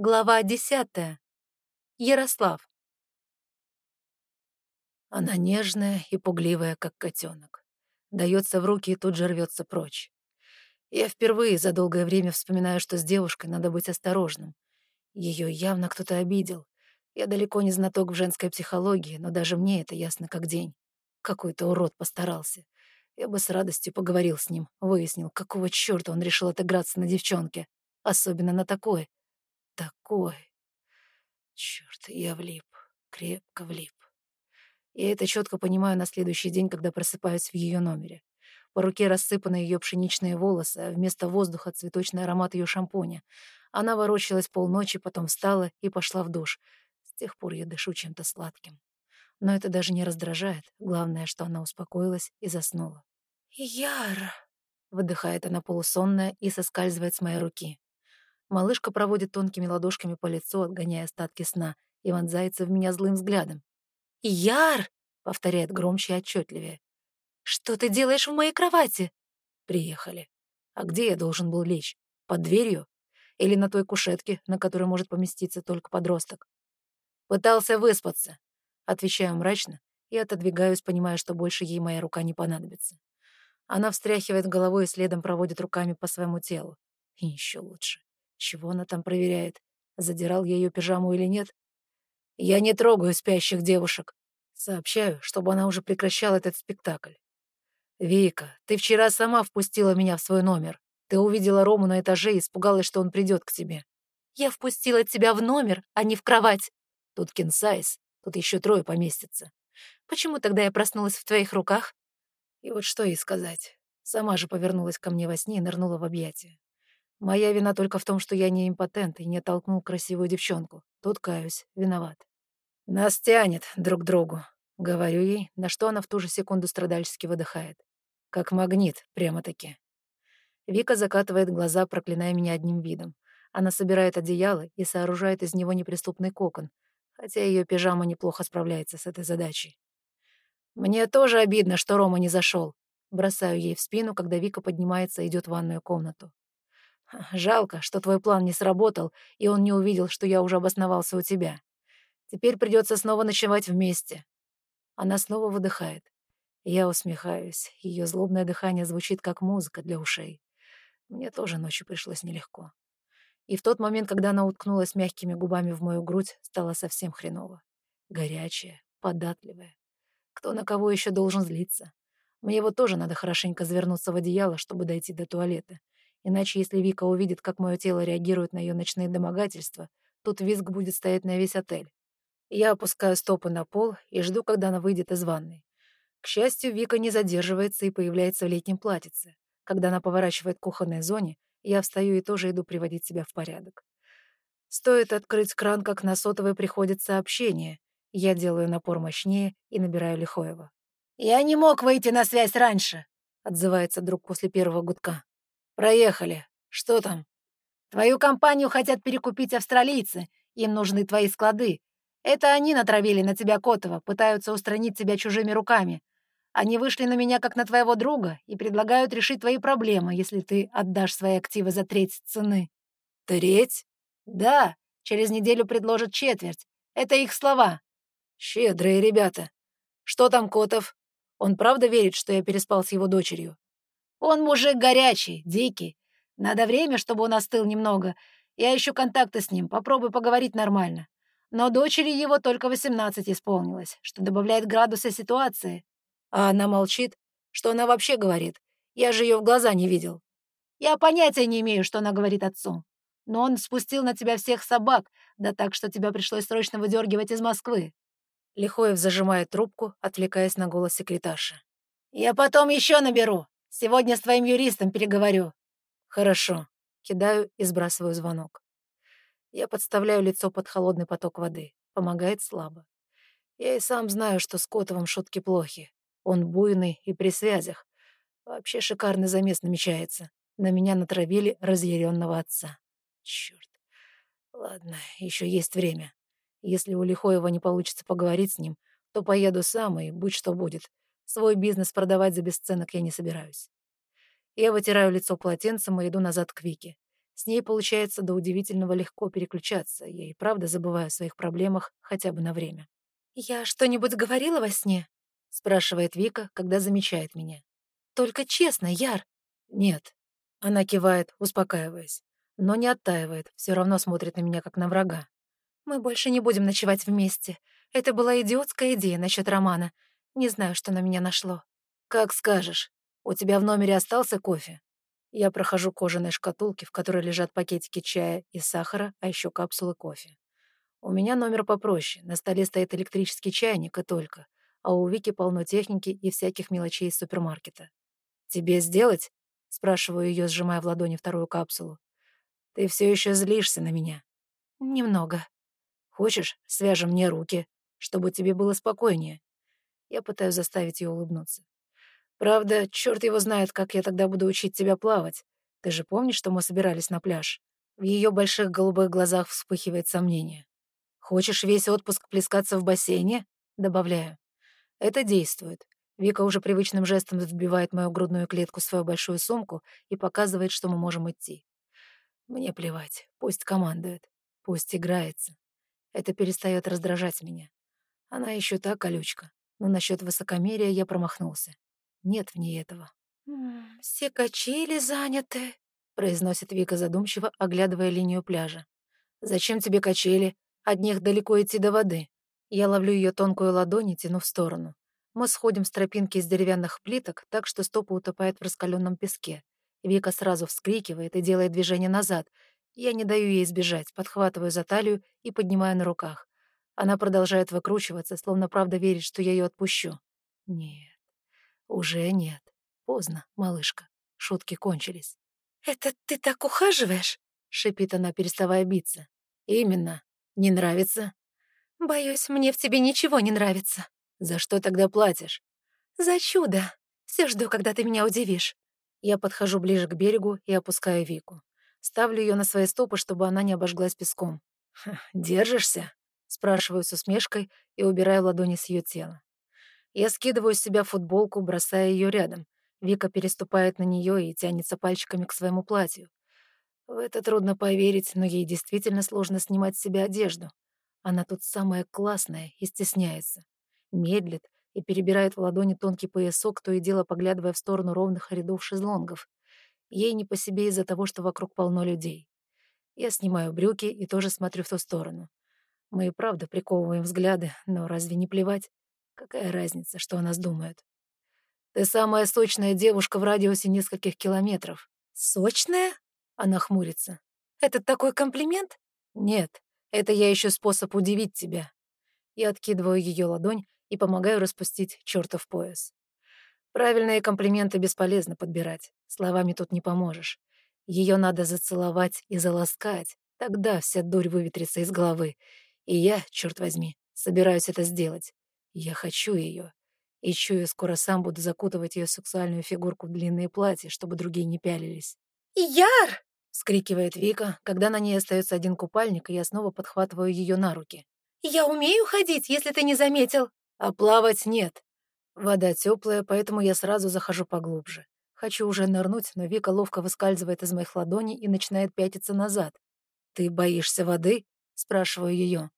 Глава десятая. Ярослав. Она нежная и пугливая, как котенок. Дается в руки и тут же рвется прочь. Я впервые за долгое время вспоминаю, что с девушкой надо быть осторожным. Ее явно кто-то обидел. Я далеко не знаток в женской психологии, но даже мне это ясно как день. Какой-то урод постарался. Я бы с радостью поговорил с ним, выяснил, какого чёрта он решил отыграться на девчонке. Особенно на такой, такой. Черт, я влип, крепко влип. Я это четко понимаю на следующий день, когда просыпаюсь в ее номере. По руке рассыпаны ее пшеничные волосы, а вместо воздуха цветочный аромат ее шампуня. Она ворочалась полночи, потом встала и пошла в душ. С тех пор я дышу чем-то сладким. Но это даже не раздражает. Главное, что она успокоилась и заснула. «Яр!» — выдыхает она полусонная и соскальзывает с моей руки. Малышка проводит тонкими ладошками по лицу, отгоняя остатки сна, и вонзается в меня злым взглядом. «Яр!» — повторяет громче и отчетливее. «Что ты делаешь в моей кровати?» «Приехали. А где я должен был лечь? Под дверью? Или на той кушетке, на которой может поместиться только подросток?» «Пытался выспаться», — отвечаю мрачно и отодвигаюсь, понимая, что больше ей моя рука не понадобится. Она встряхивает головой и следом проводит руками по своему телу. И еще лучше. Чего она там проверяет? Задирал я ее пижаму или нет? Я не трогаю спящих девушек. Сообщаю, чтобы она уже прекращала этот спектакль. «Вика, ты вчера сама впустила меня в свой номер. Ты увидела Рому на этаже и испугалась, что он придет к тебе. Я впустила тебя в номер, а не в кровать. Тут кинсайз, тут еще трое поместится. Почему тогда я проснулась в твоих руках? И вот что ей сказать. Сама же повернулась ко мне во сне и нырнула в объятия. Моя вина только в том, что я не импотент и не толкнул красивую девчонку. Тут каюсь, виноват. Нас тянет друг к другу, говорю ей, на что она в ту же секунду страдальчески выдыхает. Как магнит, прямо-таки. Вика закатывает глаза, проклиная меня одним видом. Она собирает одеяло и сооружает из него неприступный кокон, хотя ее пижама неплохо справляется с этой задачей. Мне тоже обидно, что Рома не зашел. Бросаю ей в спину, когда Вика поднимается и идет в ванную комнату. Жалко, что твой план не сработал, и он не увидел, что я уже обосновался у тебя. Теперь придется снова ночевать вместе. Она снова выдыхает. Я усмехаюсь. Ее злобное дыхание звучит как музыка для ушей. Мне тоже ночью пришлось нелегко. И в тот момент, когда она уткнулась мягкими губами в мою грудь, стало совсем хреново. Горячая, податливая. Кто на кого еще должен злиться? Мне вот тоже надо хорошенько завернуться в одеяло, чтобы дойти до туалета. Иначе, если Вика увидит, как мое тело реагирует на ее ночные домогательства, тут визг будет стоять на весь отель. Я опускаю стопы на пол и жду, когда она выйдет из ванной. К счастью, Вика не задерживается и появляется в летнем платьице. Когда она поворачивает к кухонной зоне, я встаю и тоже иду приводить себя в порядок. Стоит открыть кран, как на сотовой приходит сообщение. Я делаю напор мощнее и набираю Лихоева. «Я не мог выйти на связь раньше», — отзывается друг после первого гудка. «Проехали. Что там?» «Твою компанию хотят перекупить австралийцы. Им нужны твои склады. Это они натравили на тебя Котова, пытаются устранить тебя чужими руками. Они вышли на меня как на твоего друга и предлагают решить твои проблемы, если ты отдашь свои активы за треть цены». «Треть?» «Да, через неделю предложат четверть. Это их слова». «Щедрые ребята. Что там Котов? Он правда верит, что я переспал с его дочерью?» Он мужик горячий, дикий. Надо время, чтобы он остыл немного. Я ищу контакты с ним, попробуй поговорить нормально. Но дочери его только восемнадцать исполнилось, что добавляет градуса ситуации. А она молчит. Что она вообще говорит? Я же ее в глаза не видел. Я понятия не имею, что она говорит отцу. Но он спустил на тебя всех собак, да так, что тебя пришлось срочно выдергивать из Москвы. Лихоев зажимает трубку, отвлекаясь на голос секретарши. «Я потом еще наберу. Сегодня с твоим юристом переговорю». «Хорошо». Кидаю и сбрасываю звонок. Я подставляю лицо под холодный поток воды. Помогает слабо. Я и сам знаю, что с Котовым шутки плохи. Он буйный и при связях. Вообще шикарный замес намечается. На меня натравили разъяренного отца. Черт. Ладно, еще есть время. Если у Лихоева не получится поговорить с ним, то поеду сам и будь что будет. Свой бизнес продавать за бесценок я не собираюсь. Я вытираю лицо полотенцем и иду назад к Вике. С ней получается до удивительного легко переключаться. Я и правда забываю о своих проблемах хотя бы на время. «Я что-нибудь говорила во сне?» — спрашивает Вика, когда замечает меня. «Только честно, Яр». «Нет». Она кивает, успокаиваясь, но не оттаивает, все равно смотрит на меня, как на врага. «Мы больше не будем ночевать вместе. Это была идиотская идея насчет романа. Не знаю, что на меня нашло». «Как скажешь. У тебя в номере остался кофе?» Я прохожу кожаные шкатулки, в которой лежат пакетики чая и сахара, а еще капсулы кофе. У меня номер попроще. На столе стоит электрический чайник и только. А у Вики полно техники и всяких мелочей из супермаркета. «Тебе сделать?» — спрашиваю ее, сжимая в ладони вторую капсулу. «Ты все еще злишься на меня?» «Немного». «Хочешь, свяжем мне руки, чтобы тебе было спокойнее?» Я пытаюсь заставить ее улыбнуться. Правда, черт его знает, как я тогда буду учить тебя плавать. Ты же помнишь, что мы собирались на пляж? В ее больших голубых глазах вспыхивает сомнение. Хочешь весь отпуск плескаться в бассейне? Добавляю. Это действует. Вика уже привычным жестом вбивает мою грудную клетку в свою большую сумку и показывает, что мы можем идти. Мне плевать. Пусть командует. Пусть играется. Это перестает раздражать меня. Она еще та колючка. Но насчет высокомерия я промахнулся. Нет в ней этого. «Все качели заняты», — произносит Вика задумчиво, оглядывая линию пляжа. «Зачем тебе качели? От них далеко идти до воды». Я ловлю ее тонкую ладонь и тяну в сторону. Мы сходим с тропинки из деревянных плиток, так что стопа утопает в раскаленном песке. Вика сразу вскрикивает и делает движение назад. Я не даю ей сбежать, подхватываю за талию и поднимаю на руках. Она продолжает выкручиваться, словно правда верит, что я ее отпущу. Нет, «Уже нет. Поздно, малышка. Шутки кончились». «Это ты так ухаживаешь?» — шипит она, переставая биться. «Именно. Не нравится?» «Боюсь, мне в тебе ничего не нравится». «За что тогда платишь?» «За чудо. Все жду, когда ты меня удивишь». Я подхожу ближе к берегу и опускаю Вику. Ставлю ее на свои стопы, чтобы она не обожглась песком. «Держишься?» — спрашиваю с усмешкой и убираю ладони с ее тела. Я скидываю с себя футболку, бросая ее рядом. Вика переступает на нее и тянется пальчиками к своему платью. В это трудно поверить, но ей действительно сложно снимать с себя одежду. Она тут самая классная и стесняется. Медлит и перебирает в ладони тонкий поясок, то и дело поглядывая в сторону ровных рядов шезлонгов. Ей не по себе из-за того, что вокруг полно людей. Я снимаю брюки и тоже смотрю в ту сторону. Мы и правда приковываем взгляды, но разве не плевать? Какая разница, что о нас думают? Ты самая сочная девушка в радиусе нескольких километров. Сочная? Она хмурится. Это такой комплимент? Нет, это я ищу способ удивить тебя. Я откидываю ее ладонь и помогаю распустить чертов пояс. Правильные комплименты бесполезно подбирать. Словами тут не поможешь. Ее надо зацеловать и заласкать. Тогда вся дурь выветрится из головы. И я, черт возьми, собираюсь это сделать. Я хочу ее. И чую, скоро сам буду закутывать ее сексуальную фигурку в длинные платья, чтобы другие не пялились. «Яр!» — скрикивает Вика, когда на ней остается один купальник, и я снова подхватываю ее на руки. «Я умею ходить, если ты не заметил!» «А плавать нет. Вода теплая, поэтому я сразу захожу поглубже. Хочу уже нырнуть, но Вика ловко выскальзывает из моих ладоней и начинает пятиться назад. «Ты боишься воды?» — спрашиваю ее.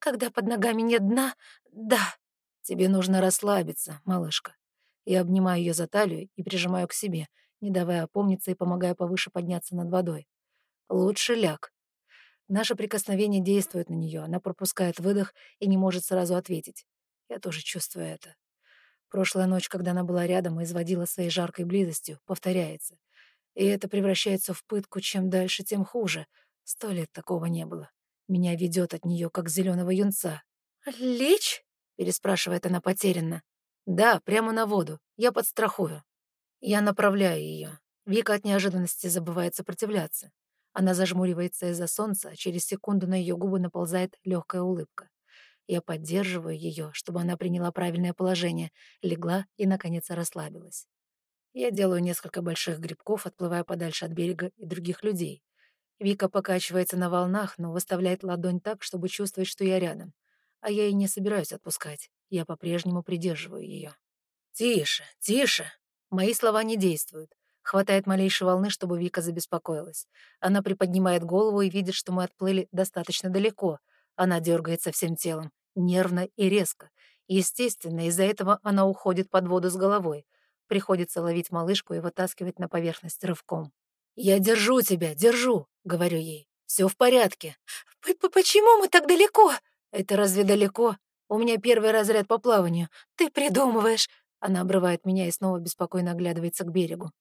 «Когда под ногами нет дна, да», Тебе нужно расслабиться, малышка. Я обнимаю ее за талию и прижимаю к себе, не давая опомниться и помогая повыше подняться над водой. Лучше ляг. Наше прикосновение действует на нее, она пропускает выдох и не может сразу ответить. Я тоже чувствую это. Прошлая ночь, когда она была рядом и изводила своей жаркой близостью, повторяется. И это превращается в пытку, чем дальше, тем хуже. Сто лет такого не было. Меня ведет от нее, как зеленого юнца. «Лечь?» переспрашивает она потерянно. Да, прямо на воду. Я подстрахую. Я направляю ее. Вика от неожиданности забывает сопротивляться. Она зажмуривается из-за солнца, а через секунду на ее губы наползает легкая улыбка. Я поддерживаю ее, чтобы она приняла правильное положение, легла и, наконец, расслабилась. Я делаю несколько больших грибков, отплывая подальше от берега и других людей. Вика покачивается на волнах, но выставляет ладонь так, чтобы чувствовать, что я рядом а я и не собираюсь отпускать. Я по-прежнему придерживаю ее. «Тише, тише!» Мои слова не действуют. Хватает малейшей волны, чтобы Вика забеспокоилась. Она приподнимает голову и видит, что мы отплыли достаточно далеко. Она дергается всем телом, нервно и резко. Естественно, из-за этого она уходит под воду с головой. Приходится ловить малышку и вытаскивать на поверхность рывком. «Я держу тебя, держу», — говорю ей. «Все в порядке». П -п «Почему мы так далеко?» «Это разве далеко? У меня первый разряд по плаванию». «Ты придумываешь». Она обрывает меня и снова беспокойно оглядывается к берегу.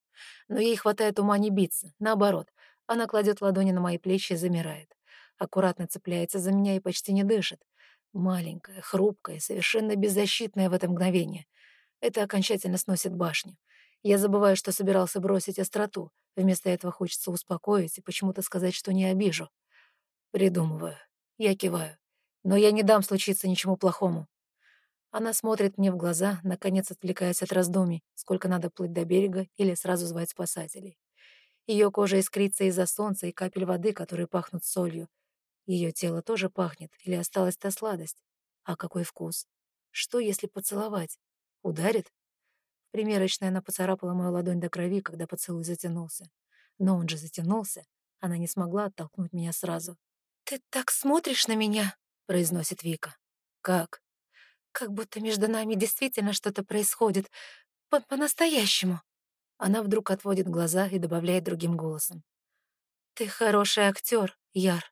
Но ей хватает ума не биться. Наоборот, она кладет ладони на мои плечи и замирает. Аккуратно цепляется за меня и почти не дышит. Маленькая, хрупкая, совершенно беззащитная в это мгновение. Это окончательно сносит башню. Я забываю, что собирался бросить остроту. Вместо этого хочется успокоить и почему-то сказать, что не обижу. Придумываю. Я киваю. Но я не дам случиться ничему плохому. Она смотрит мне в глаза, наконец отвлекаясь от раздумий, сколько надо плыть до берега или сразу звать спасателей. Ее кожа искрится из-за солнца и капель воды, которые пахнут солью. Ее тело тоже пахнет, или осталась та сладость? А какой вкус? Что, если поцеловать? Ударит? В примерочной она поцарапала мою ладонь до крови, когда поцелуй затянулся. Но он же затянулся. Она не смогла оттолкнуть меня сразу. «Ты так смотришь на меня?» — произносит Вика. «Как?» «Как будто между нами действительно что-то происходит. По-настоящему». Она вдруг отводит глаза и добавляет другим голосом. «Ты хороший актер, Яр».